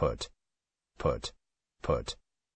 put, put, put.